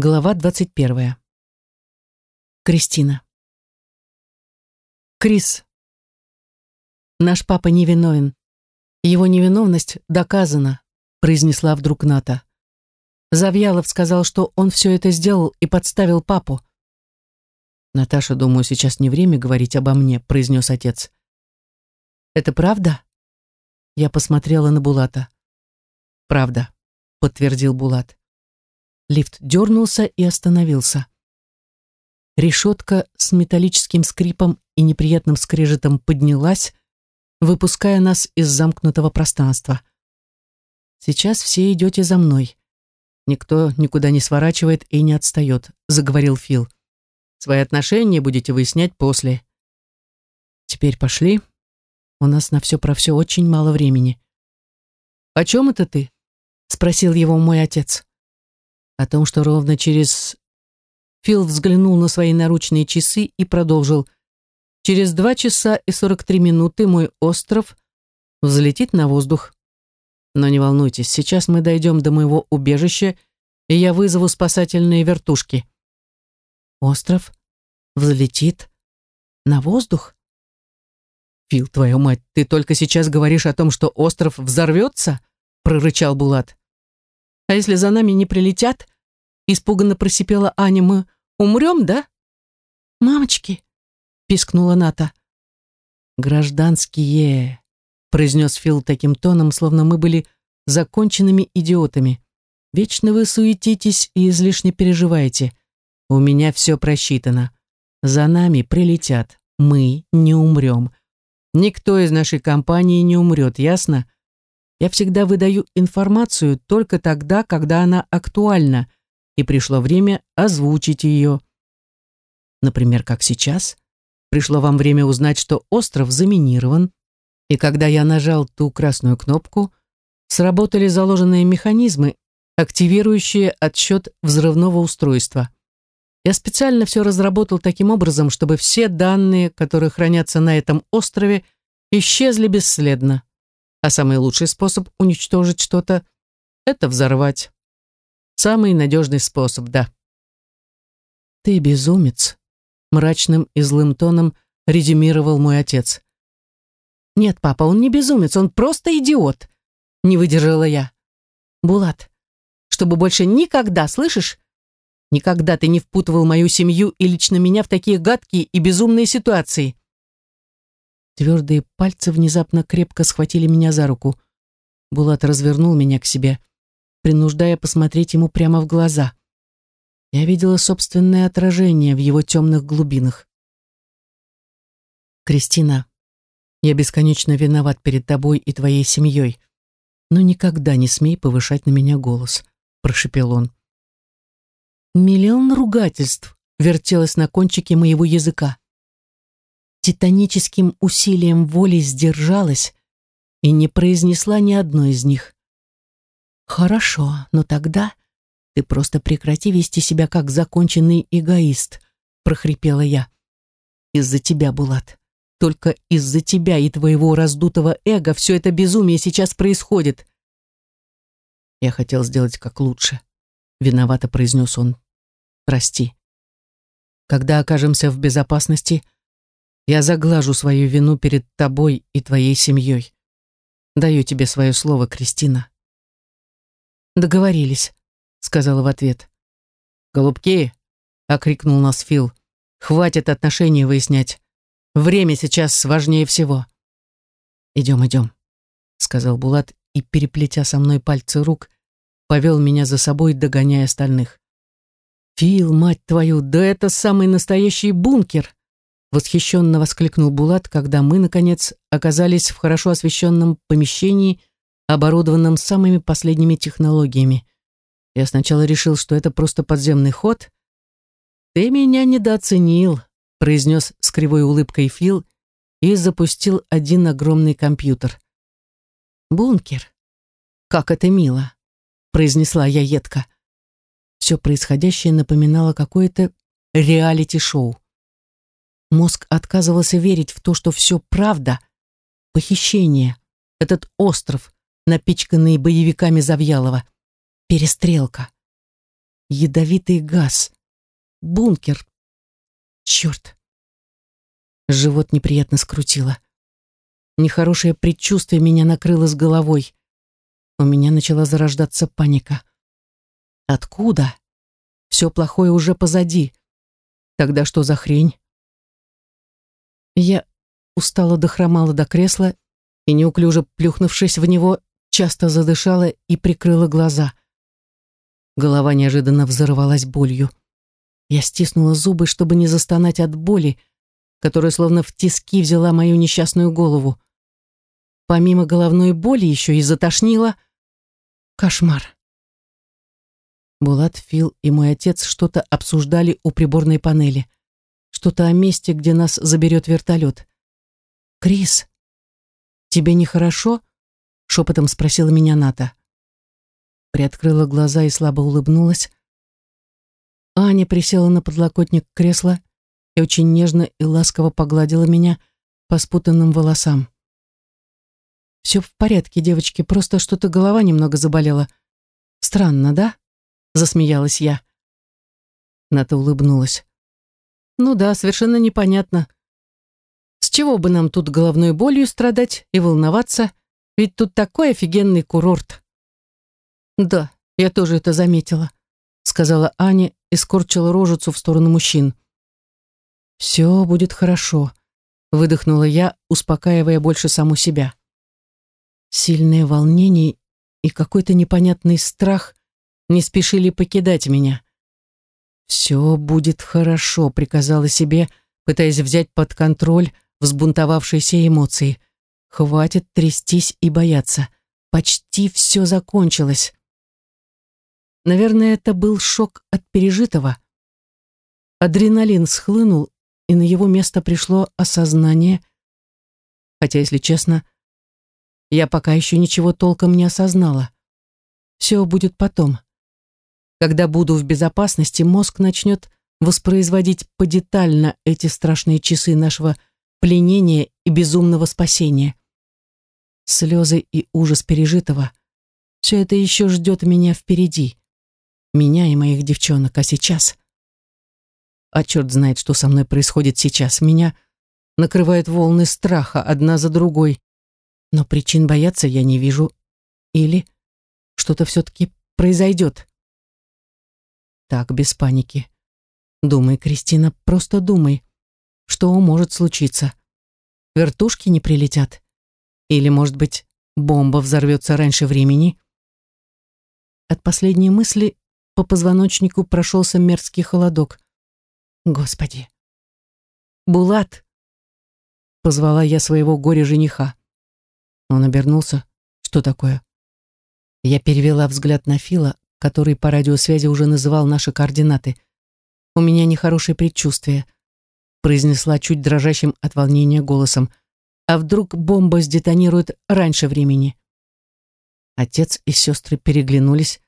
Глава 21. Кристина. Крис. Наш папа невиновен. Его невиновность доказана, произнесла вдруг Ната. Завьялов сказал, что он все это сделал и подставил папу. Наташа, думаю, сейчас не время говорить обо мне, произнес отец. Это правда? Я посмотрела на Булата. Правда, подтвердил Булат. Лифт дернулся и остановился. Решетка с металлическим скрипом и неприятным скрежетом поднялась, выпуская нас из замкнутого пространства. «Сейчас все идете за мной. Никто никуда не сворачивает и не отстает», — заговорил Фил. «Свои отношения будете выяснять после». «Теперь пошли. У нас на все про все очень мало времени». «О чем это ты?» — спросил его мой отец о том, что ровно через... Фил взглянул на свои наручные часы и продолжил. Через два часа и сорок три минуты мой остров взлетит на воздух. Но не волнуйтесь, сейчас мы дойдем до моего убежища, и я вызову спасательные вертушки. Остров взлетит на воздух? Фил, твою мать, ты только сейчас говоришь о том, что остров взорвется? прорычал Булат. А если за нами не прилетят? Испуганно просипела Аня. Мы умрем, да? Мамочки, пискнула Ната. Гражданские, произнес Фил таким тоном, словно мы были законченными идиотами. Вечно вы суетитесь и излишне переживаете. У меня все просчитано. За нами прилетят. Мы не умрем. Никто из нашей компании не умрет, ясно? Я всегда выдаю информацию только тогда, когда она актуальна, и пришло время озвучить ее. Например, как сейчас. Пришло вам время узнать, что остров заминирован, и когда я нажал ту красную кнопку, сработали заложенные механизмы, активирующие отсчет взрывного устройства. Я специально все разработал таким образом, чтобы все данные, которые хранятся на этом острове, исчезли бесследно. А самый лучший способ уничтожить что-то — это взорвать. Самый надежный способ, да. «Ты безумец», — мрачным и злым тоном резюмировал мой отец. «Нет, папа, он не безумец, он просто идиот», — не выдержала я. «Булат, чтобы больше никогда, слышишь? Никогда ты не впутывал мою семью и лично меня в такие гадкие и безумные ситуации. Твердые пальцы внезапно крепко схватили меня за руку. Булат развернул меня к себе, принуждая посмотреть ему прямо в глаза. Я видела собственное отражение в его темных глубинах. «Кристина, я бесконечно виноват перед тобой и твоей семьей, но никогда не смей повышать на меня голос», — прошепел он. Миллион ругательств вертелось на кончике моего языка титаническим усилием воли сдержалась и не произнесла ни одной из них. «Хорошо, но тогда ты просто прекрати вести себя как законченный эгоист», прохрипела я. «Из-за тебя, Булат. Только из-за тебя и твоего раздутого эго все это безумие сейчас происходит». Я хотел сделать как лучше. Виновато произнес он. «Прости. Когда окажемся в безопасности, — я заглажу свою вину перед тобой и твоей семьей. Даю тебе свое слово, Кристина. Договорились, сказала в ответ. Голубки, окрикнул нас Фил. Хватит отношения выяснять. Время сейчас важнее всего. Идем, идем, сказал Булат и, переплетя со мной пальцы рук, повел меня за собой, догоняя остальных. Фил, мать твою, да это самый настоящий бункер! Восхищенно воскликнул Булат, когда мы, наконец, оказались в хорошо освещенном помещении, оборудованном самыми последними технологиями. Я сначала решил, что это просто подземный ход. «Ты меня недооценил», — произнес с кривой улыбкой Фил и запустил один огромный компьютер. «Бункер. Как это мило», — произнесла я едко. Все происходящее напоминало какое-то реалити-шоу. Мозг отказывался верить в то, что все правда. Похищение. Этот остров, напичканный боевиками Завьялова. Перестрелка. ядовитый газ. Бункер. Черт. Живот неприятно скрутило. Нехорошее предчувствие меня накрыло с головой. У меня начала зарождаться паника. Откуда? Все плохое уже позади. Тогда что за хрень? Я устало дохромала до кресла и, неуклюже плюхнувшись в него, часто задышала и прикрыла глаза. Голова неожиданно взорвалась болью. Я стиснула зубы, чтобы не застонать от боли, которая словно в тиски взяла мою несчастную голову. Помимо головной боли еще и затошнило. Кошмар. Булат, Фил и мой отец что-то обсуждали у приборной панели. Что-то о месте, где нас заберет вертолет. «Крис, тебе нехорошо?» — шепотом спросила меня Ната. Приоткрыла глаза и слабо улыбнулась. Аня присела на подлокотник кресла и очень нежно и ласково погладила меня по спутанным волосам. «Все в порядке, девочки, просто что-то голова немного заболела. Странно, да?» — засмеялась я. Ната улыбнулась. «Ну да, совершенно непонятно. С чего бы нам тут головной болью страдать и волноваться, ведь тут такой офигенный курорт». «Да, я тоже это заметила», — сказала Аня и скорчила рожицу в сторону мужчин. «Все будет хорошо», — выдохнула я, успокаивая больше саму себя. Сильное волнение и какой-то непонятный страх не спешили покидать меня. «Все будет хорошо», — приказала себе, пытаясь взять под контроль взбунтовавшиеся эмоции. «Хватит трястись и бояться. Почти все закончилось». Наверное, это был шок от пережитого. Адреналин схлынул, и на его место пришло осознание. Хотя, если честно, я пока еще ничего толком не осознала. Все будет потом. Когда буду в безопасности, мозг начнет воспроизводить подетально эти страшные часы нашего пленения и безумного спасения. Слезы и ужас пережитого — все это еще ждет меня впереди. Меня и моих девчонок, а сейчас... А черт знает, что со мной происходит сейчас. Меня накрывают волны страха, одна за другой. Но причин бояться я не вижу. Или что-то все-таки произойдет. Так, без паники. Думай, Кристина, просто думай. Что может случиться? Вертушки не прилетят? Или, может быть, бомба взорвется раньше времени? От последней мысли по позвоночнику прошелся мерзкий холодок. Господи! «Булат!» — позвала я своего горя-жениха. Он обернулся. «Что такое?» Я перевела взгляд на Фила, который по радиосвязи уже называл наши координаты. «У меня нехорошее предчувствие», — произнесла чуть дрожащим от волнения голосом. «А вдруг бомба сдетонирует раньше времени?» Отец и сестры переглянулись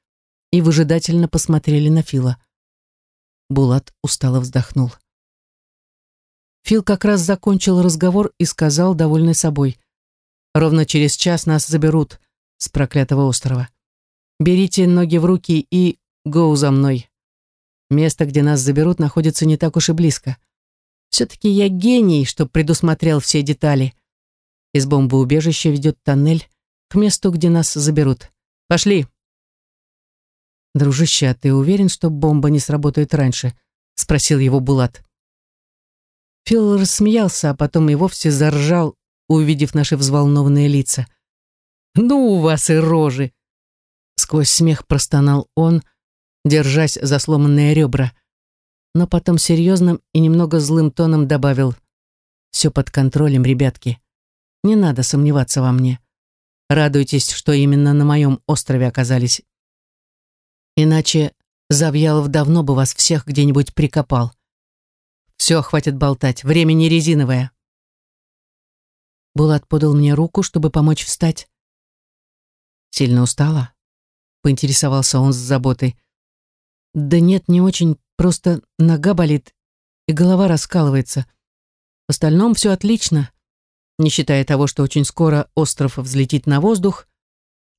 и выжидательно посмотрели на Фила. Булат устало вздохнул. Фил как раз закончил разговор и сказал, довольный собой, «Ровно через час нас заберут с проклятого острова. Берите ноги в руки и гоу за мной. Место, где нас заберут, находится не так уж и близко. Все-таки я гений, что предусмотрел все детали. Из бомбоубежища ведет тоннель к месту, где нас заберут. Пошли!» «Дружище, а ты уверен, что бомба не сработает раньше?» — спросил его Булат. Фил рассмеялся, а потом и вовсе заржал, увидев наши взволнованные лица. «Ну у вас и рожи!» Сквозь смех простонал он, держась за сломанные ребра. Но потом серьезным и немного злым тоном добавил «Все под контролем, ребятки. Не надо сомневаться во мне. Радуйтесь, что именно на моем острове оказались. Иначе Завьялов давно бы вас всех где-нибудь прикопал. Все, хватит болтать, время не резиновое». Булат подал мне руку, чтобы помочь встать. «Сильно устала?» поинтересовался он с заботой. Да нет, не очень, просто нога болит и голова раскалывается. В остальном все отлично, не считая того, что очень скоро остров взлетит на воздух,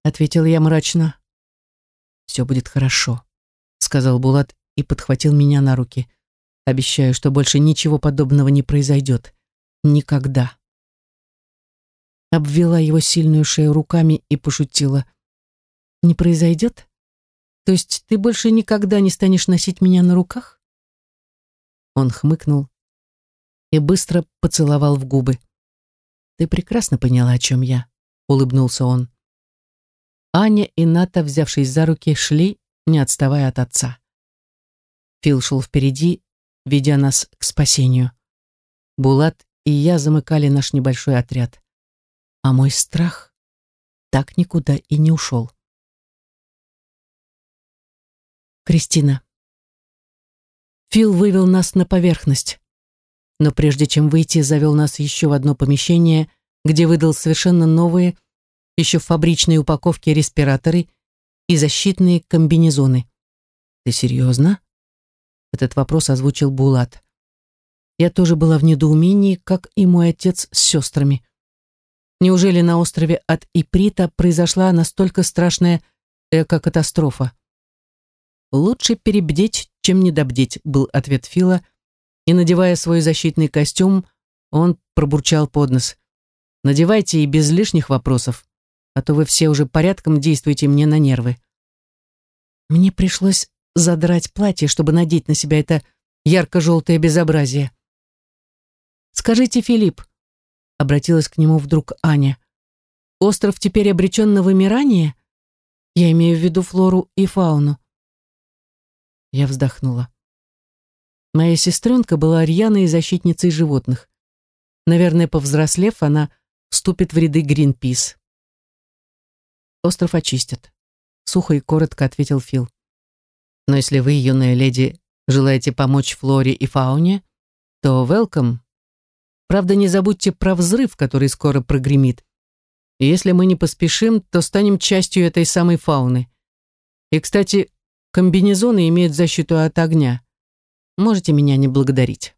ответил я мрачно. Все будет хорошо. сказал Булат и подхватил меня на руки. Обещаю, что больше ничего подобного не произойдет. Никогда. Обвела его сильную шею руками и пошутила. Не произойдет? То есть ты больше никогда не станешь носить меня на руках? Он хмыкнул и быстро поцеловал в губы. Ты прекрасно поняла, о чем я, улыбнулся он. Аня и Ната, взявшись за руки, шли, не отставая от отца. Фил шел впереди, ведя нас к спасению. Булат и я замыкали наш небольшой отряд. А мой страх так никуда и не ушел. Кристина. Фил вывел нас на поверхность. Но прежде чем выйти, завел нас еще в одно помещение, где выдал совершенно новые, еще в фабричной упаковке респираторы и защитные комбинезоны. «Ты серьезно?» Этот вопрос озвучил Булат. Я тоже была в недоумении, как и мой отец с сестрами. Неужели на острове от Иприта произошла настолько страшная эко-катастрофа? «Лучше перебдеть, чем недобдеть», был ответ Фила, и, надевая свой защитный костюм, он пробурчал под нос. «Надевайте и без лишних вопросов, а то вы все уже порядком действуете мне на нервы». Мне пришлось задрать платье, чтобы надеть на себя это ярко-желтое безобразие. «Скажите, Филипп», — обратилась к нему вдруг Аня, «остров теперь обречен на вымирание? Я имею в виду флору и фауну». Я вздохнула. Моя сестренка была рьяной защитницей животных. Наверное, повзрослев, она вступит в ряды Гринпис. «Остров очистят», — сухо и коротко ответил Фил. «Но если вы, юная леди, желаете помочь флоре и фауне, то welcome, Правда, не забудьте про взрыв, который скоро прогремит. И если мы не поспешим, то станем частью этой самой фауны. И, кстати, комбинезоны имеют защиту от огня. Можете меня не благодарить.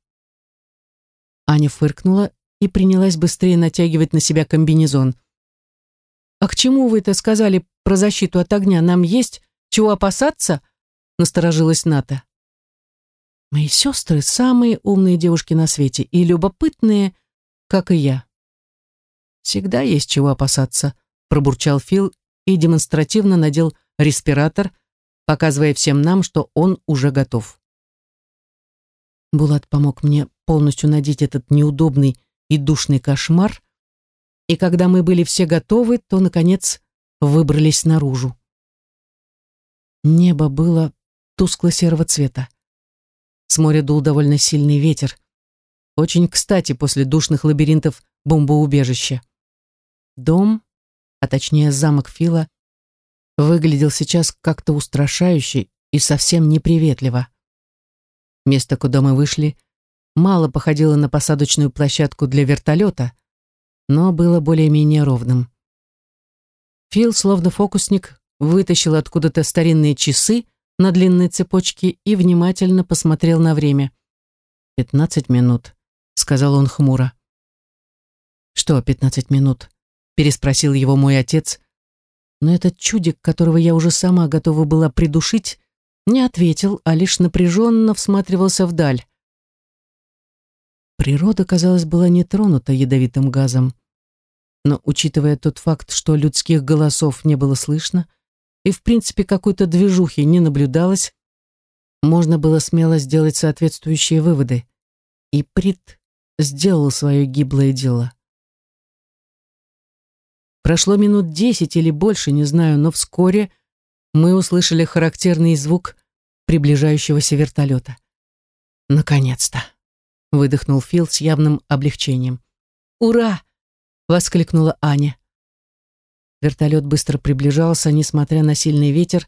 Аня фыркнула и принялась быстрее натягивать на себя комбинезон. «А к чему вы это сказали про защиту от огня? Нам есть чего опасаться?» насторожилась Ната. Мои сестры самые умные девушки на свете и любопытные, как и я. Всегда есть чего опасаться, пробурчал Фил и демонстративно надел респиратор, показывая всем нам, что он уже готов. Булат помог мне полностью надеть этот неудобный и душный кошмар, и когда мы были все готовы, то, наконец, выбрались наружу. Небо было тускло-серого цвета. С моря дул довольно сильный ветер. Очень кстати после душных лабиринтов бомбоубежища. Дом, а точнее замок Фила, выглядел сейчас как-то устрашающе и совсем неприветливо. Место, куда мы вышли, мало походило на посадочную площадку для вертолета, но было более-менее ровным. Фил, словно фокусник, вытащил откуда-то старинные часы на длинной цепочке и внимательно посмотрел на время. «Пятнадцать минут», — сказал он хмуро. «Что пятнадцать минут?» — переспросил его мой отец. Но этот чудик, которого я уже сама готова была придушить, не ответил, а лишь напряженно всматривался вдаль. Природа, казалось, была не тронута ядовитым газом. Но, учитывая тот факт, что людских голосов не было слышно, и в принципе какой-то движухи не наблюдалось, можно было смело сделать соответствующие выводы. И Прит сделал свое гиблое дело. Прошло минут десять или больше, не знаю, но вскоре мы услышали характерный звук приближающегося вертолета. «Наконец-то!» — выдохнул Фил с явным облегчением. «Ура!» — воскликнула Аня. Вертолет быстро приближался, несмотря на сильный ветер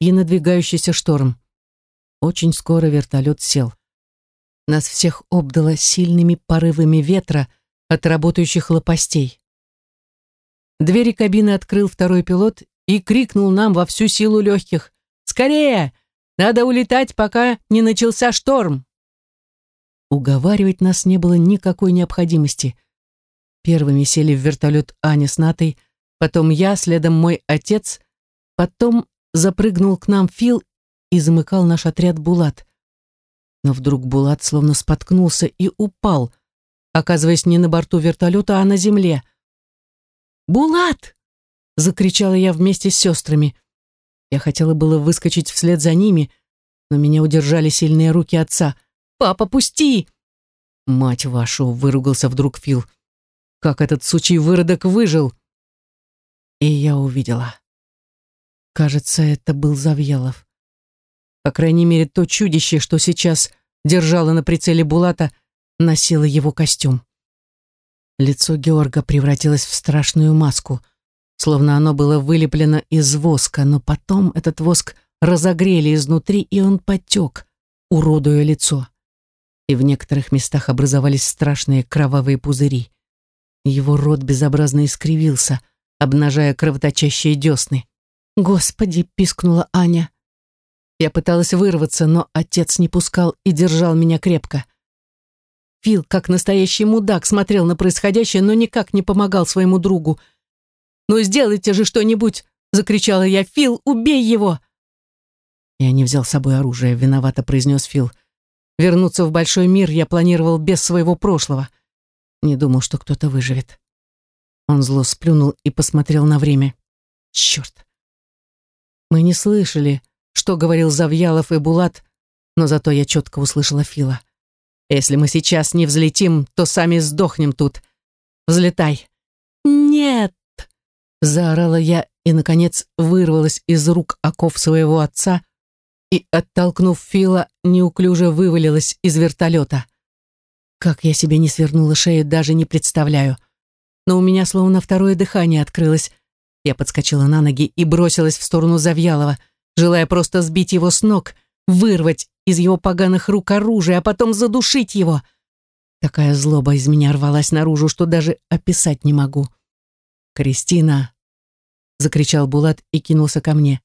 и надвигающийся шторм. Очень скоро вертолет сел. Нас всех обдало сильными порывами ветра от работающих лопастей. Двери кабины открыл второй пилот и крикнул нам во всю силу легких «Скорее! Надо улетать, пока не начался шторм!» Уговаривать нас не было никакой необходимости. Первыми сели в вертолет Аня с Натой, потом я, следом мой отец, потом запрыгнул к нам Фил и замыкал наш отряд Булат. Но вдруг Булат словно споткнулся и упал, оказываясь не на борту вертолета, а на земле. «Булат!» — закричала я вместе с сестрами. Я хотела было выскочить вслед за ними, но меня удержали сильные руки отца. «Папа, пусти!» «Мать вашу!» — выругался вдруг Фил. «Как этот сучий выродок выжил!» И я увидела. Кажется, это был Завьялов. По крайней мере, то чудище, что сейчас держало на прицеле Булата, носило его костюм. Лицо Георга превратилось в страшную маску, словно оно было вылеплено из воска, но потом этот воск разогрели изнутри, и он потек, уродуя лицо. И в некоторых местах образовались страшные кровавые пузыри. Его рот безобразно искривился, обнажая кровоточащие десны. «Господи!» — пискнула Аня. Я пыталась вырваться, но отец не пускал и держал меня крепко. Фил, как настоящий мудак, смотрел на происходящее, но никак не помогал своему другу. «Ну сделайте же что-нибудь!» — закричала я. «Фил, убей его!» «Я не взял с собой оружие», — виновато произнес Фил. «Вернуться в большой мир я планировал без своего прошлого. Не думал, что кто-то выживет». Он зло сплюнул и посмотрел на время. «Черт!» Мы не слышали, что говорил Завьялов и Булат, но зато я четко услышала Фила. Если мы сейчас не взлетим, то сами сдохнем тут. Взлетай. Нет! Заорала я и, наконец, вырвалась из рук оков своего отца и, оттолкнув Фила, неуклюже вывалилась из вертолета. Как я себе не свернула шею, даже не представляю. Но у меня словно второе дыхание открылось. Я подскочила на ноги и бросилась в сторону Завьялова, желая просто сбить его с ног, вырвать из его поганых рук оружие, а потом задушить его. Такая злоба из меня рвалась наружу, что даже описать не могу. «Кристина!» — закричал Булат и кинулся ко мне.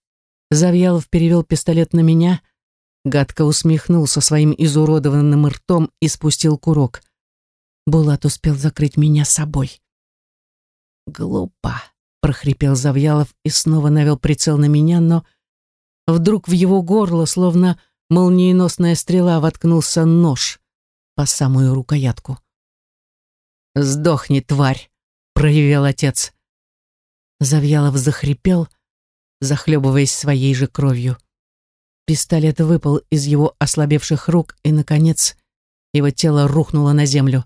Завьялов перевел пистолет на меня, гадко усмехнулся своим изуродованным ртом и спустил курок. Булат успел закрыть меня собой. «Глупо!» — прохрипел Завьялов и снова навел прицел на меня, но вдруг в его горло, словно молниеносная стрела воткнулся нож по самую рукоятку. «Сдохни, тварь!» — проявил отец. Завьялов захрипел, захлебываясь своей же кровью. Пистолет выпал из его ослабевших рук, и, наконец, его тело рухнуло на землю.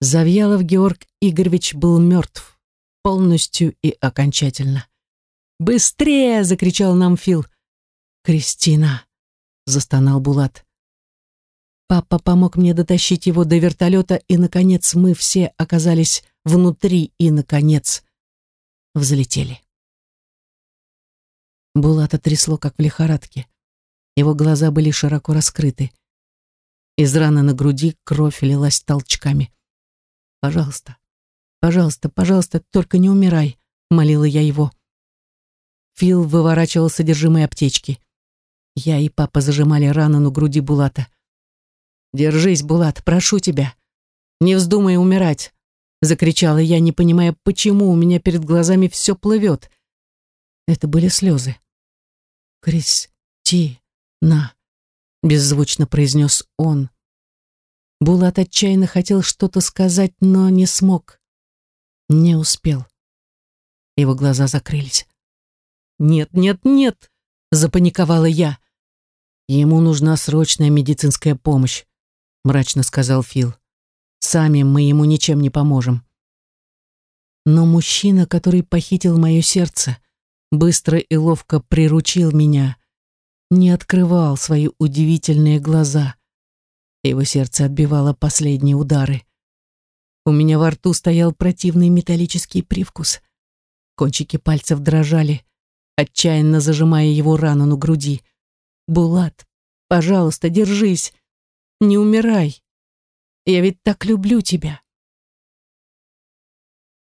Завьялов Георг Игоревич был мертв, полностью и окончательно. «Быстрее!» — закричал нам Фил. «Кристина!» — застонал Булат. Папа помог мне дотащить его до вертолета, и, наконец, мы все оказались внутри и, наконец, взлетели. Булата трясло, как в лихорадке. Его глаза были широко раскрыты. Из раны на груди кровь лилась толчками. «Пожалуйста, пожалуйста, пожалуйста, только не умирай», — молила я его. Фил выворачивал содержимое аптечки. Я и папа зажимали рану на груди Булата. «Держись, Булат, прошу тебя. Не вздумай умирать!» Закричала я, не понимая, почему у меня перед глазами все плывет. Это были слезы. «Кристина», — беззвучно произнес он. Булат отчаянно хотел что-то сказать, но не смог. Не успел. Его глаза закрылись. «Нет, нет, нет!» — запаниковала я. «Ему нужна срочная медицинская помощь», — мрачно сказал Фил. «Сами мы ему ничем не поможем». Но мужчина, который похитил мое сердце, быстро и ловко приручил меня, не открывал свои удивительные глаза. Его сердце отбивало последние удары. У меня во рту стоял противный металлический привкус. Кончики пальцев дрожали, отчаянно зажимая его рану на груди. «Булат, пожалуйста, держись. Не умирай. Я ведь так люблю тебя».